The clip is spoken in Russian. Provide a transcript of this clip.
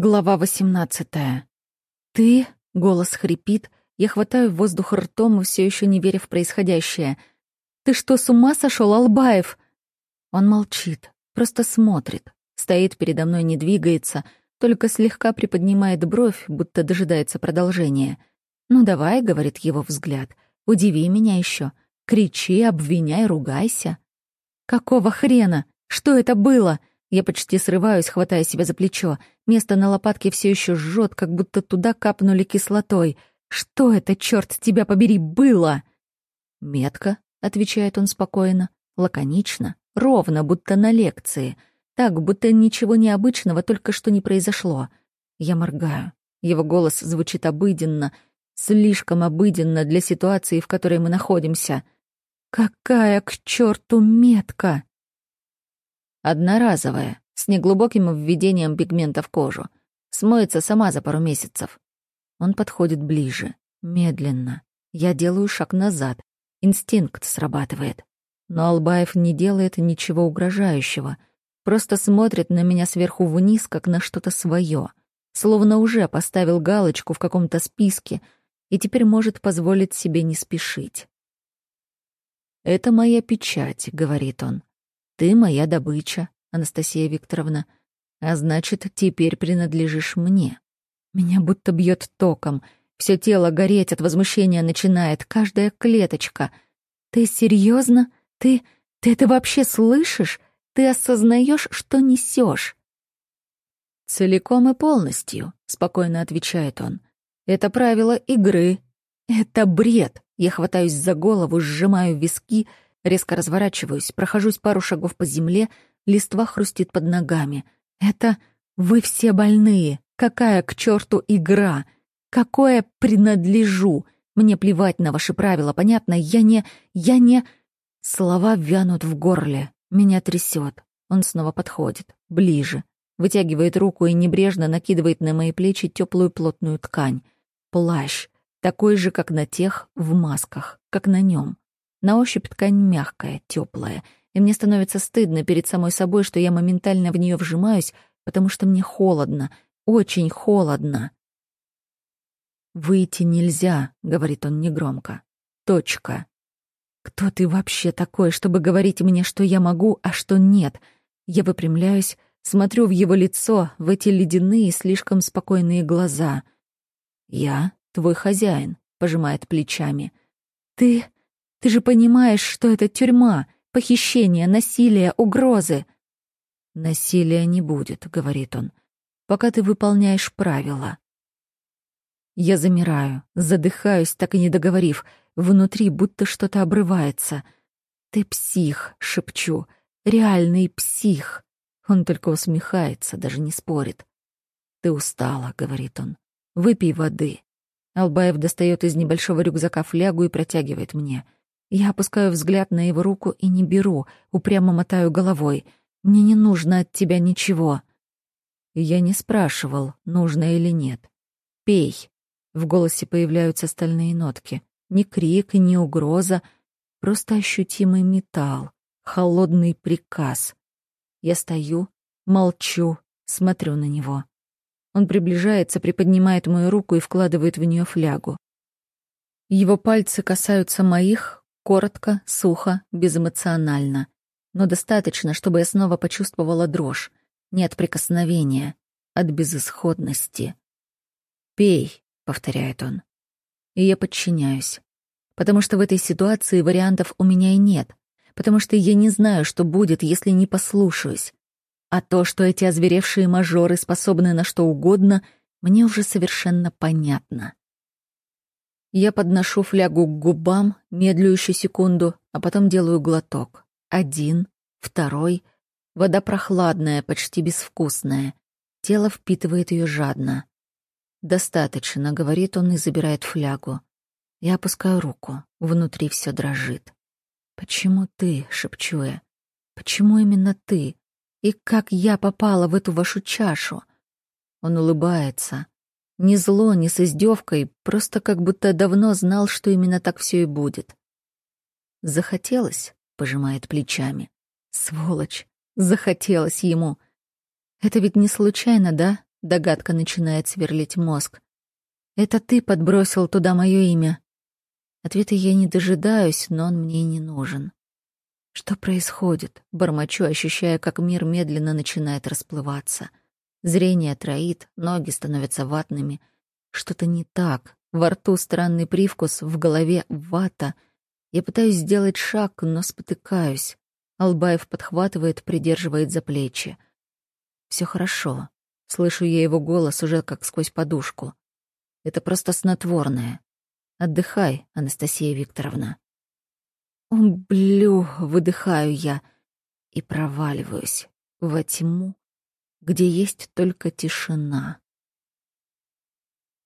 Глава восемнадцатая. «Ты?» — голос хрипит. Я хватаю воздух ртом, все еще не веря в происходящее. «Ты что, с ума сошел, Албаев?» Он молчит, просто смотрит. Стоит передо мной, не двигается, только слегка приподнимает бровь, будто дожидается продолжения. «Ну давай», — говорит его взгляд, — «удиви меня еще. Кричи, обвиняй, ругайся». «Какого хрена? Что это было?» Я почти срываюсь, хватая себя за плечо. Место на лопатке все еще жжет, как будто туда капнули кислотой. «Что это, черт тебя побери, было?» «Метка», — отвечает он спокойно, лаконично, ровно, будто на лекции. Так, будто ничего необычного только что не произошло. Я моргаю. Его голос звучит обыденно, слишком обыденно для ситуации, в которой мы находимся. «Какая к черту метка!» Одноразовая, с неглубоким введением пигмента в кожу. Смоется сама за пару месяцев. Он подходит ближе, медленно. Я делаю шаг назад. Инстинкт срабатывает. Но Албаев не делает ничего угрожающего. Просто смотрит на меня сверху вниз, как на что-то свое. Словно уже поставил галочку в каком-то списке и теперь может позволить себе не спешить. «Это моя печать», — говорит он. Ты моя добыча, Анастасия Викторовна, а значит, теперь принадлежишь мне. Меня будто бьет током, все тело гореть от возмущения начинает, каждая клеточка. Ты серьезно? Ты... ты это вообще слышишь? Ты осознаешь, что несешь? Целиком и полностью, спокойно отвечает он. Это правило игры. Это бред. Я хватаюсь за голову, сжимаю виски, Резко разворачиваюсь, прохожусь пару шагов по земле, листва хрустит под ногами. Это вы все больные. Какая к черту игра? Какое принадлежу? Мне плевать на ваши правила, понятно? Я не... Я не... Слова вянут в горле. Меня трясет. Он снова подходит. Ближе. Вытягивает руку и небрежно накидывает на мои плечи теплую плотную ткань. Плащ. Такой же, как на тех, в масках. Как на нем. На ощупь ткань мягкая, теплая, и мне становится стыдно перед самой собой, что я моментально в нее вжимаюсь, потому что мне холодно, очень холодно. «Выйти нельзя», — говорит он негромко. «Точка». «Кто ты вообще такой, чтобы говорить мне, что я могу, а что нет?» Я выпрямляюсь, смотрю в его лицо, в эти ледяные, слишком спокойные глаза. «Я твой хозяин», — пожимает плечами. «Ты...» Ты же понимаешь, что это тюрьма, похищение, насилие, угрозы. Насилия не будет, говорит он, пока ты выполняешь правила. Я замираю, задыхаюсь, так и не договорив. Внутри будто что-то обрывается. Ты псих, шепчу, реальный псих. Он только усмехается, даже не спорит. Ты устала, говорит он. Выпей воды. Албаев достает из небольшого рюкзака флягу и протягивает мне — я опускаю взгляд на его руку и не беру, упрямо мотаю головой. Мне не нужно от тебя ничего. Я не спрашивал, нужно или нет. Пей. В голосе появляются стальные нотки. Ни крик, ни угроза, просто ощутимый металл, холодный приказ. Я стою, молчу, смотрю на него. Он приближается, приподнимает мою руку и вкладывает в нее флягу. Его пальцы касаются моих, Коротко, сухо, безэмоционально. Но достаточно, чтобы я снова почувствовала дрожь. Не от прикосновения, от безысходности. «Пей», — повторяет он. И я подчиняюсь. Потому что в этой ситуации вариантов у меня и нет. Потому что я не знаю, что будет, если не послушаюсь. А то, что эти озверевшие мажоры способны на что угодно, мне уже совершенно понятно. Я подношу флягу к губам, медлю еще секунду, а потом делаю глоток. Один, второй. Вода прохладная, почти безвкусная. Тело впитывает ее жадно. «Достаточно», — говорит он и забирает флягу. Я опускаю руку, внутри все дрожит. «Почему ты?» — шепчу я. «Почему именно ты? И как я попала в эту вашу чашу?» Он улыбается, не зло, не с издевкой, просто как будто давно знал, что именно так все и будет. «Захотелось?» — пожимает плечами. «Сволочь! Захотелось ему!» «Это ведь не случайно, да?» Догадка начинает сверлить мозг. Это ты подбросил туда мое имя. Ответа я не дожидаюсь, но он мне не нужен. Что происходит? Бормочу, ощущая, как мир медленно начинает расплываться. Зрение троит, ноги становятся ватными. Что-то не так. Во рту странный привкус, в голове вата. Я пытаюсь сделать шаг, но спотыкаюсь. Албаев подхватывает, придерживает за плечи. Все хорошо. Слышу я его голос уже как сквозь подушку. Это просто снотворное. Отдыхай, Анастасия Викторовна. Блю, выдыхаю я и проваливаюсь во тьму, где есть только тишина.